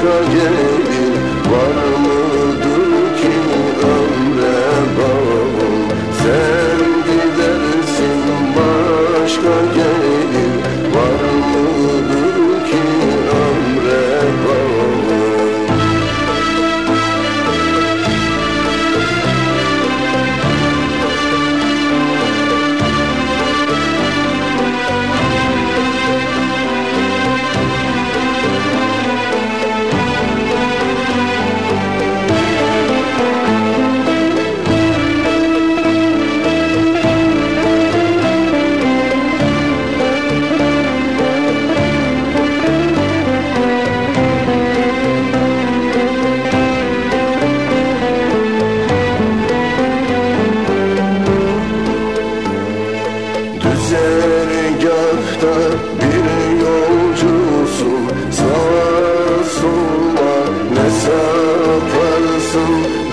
Yeah. through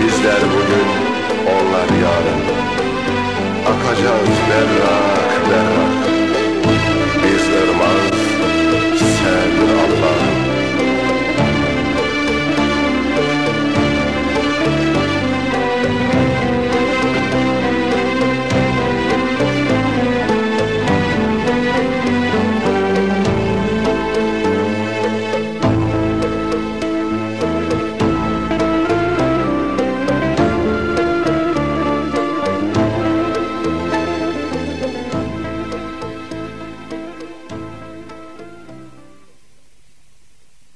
Bizler bugün, onlar yarın. Akacağız berrak berrak